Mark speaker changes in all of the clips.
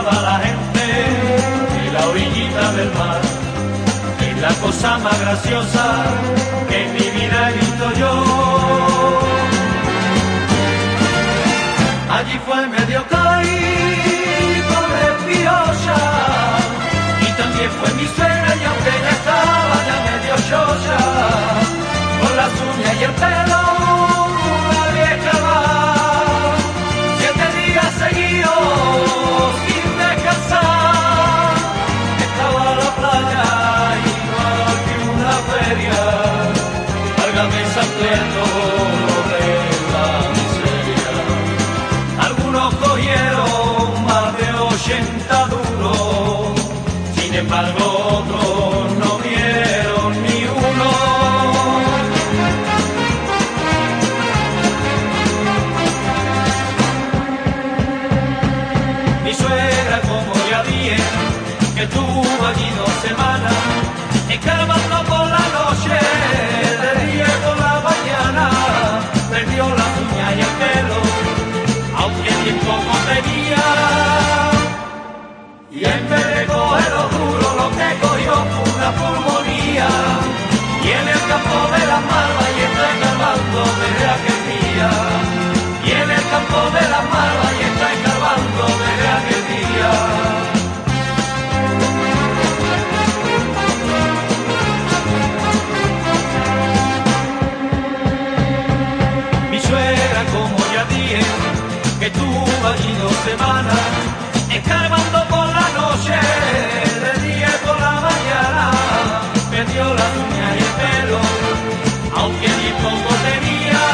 Speaker 1: llevaba la gente en la orillita del mar. Es la cosa más graciosa que en mi vida he visto yo. Allí fue medio caído 80 duros, sin embargo otros no vieron ni uno. Mi suegra, como ya dije, que tuvo semanas, escarbando por la noche, de día y por la mañana, perdió la uña y el pelo, aunque ni poco tenía.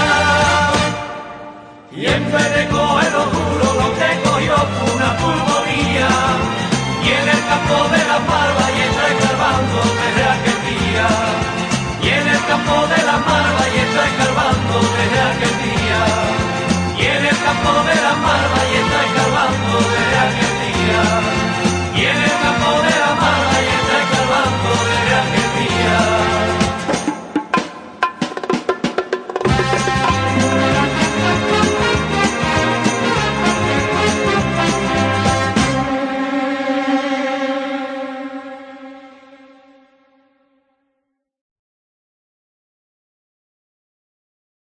Speaker 1: Y en vez de coger lo duro, lo que cogió fue una pulmonía. Y en el campo de la malva y está escarbando desde aquel día. Y en el campo de la malva y está escarbando desde aquel día.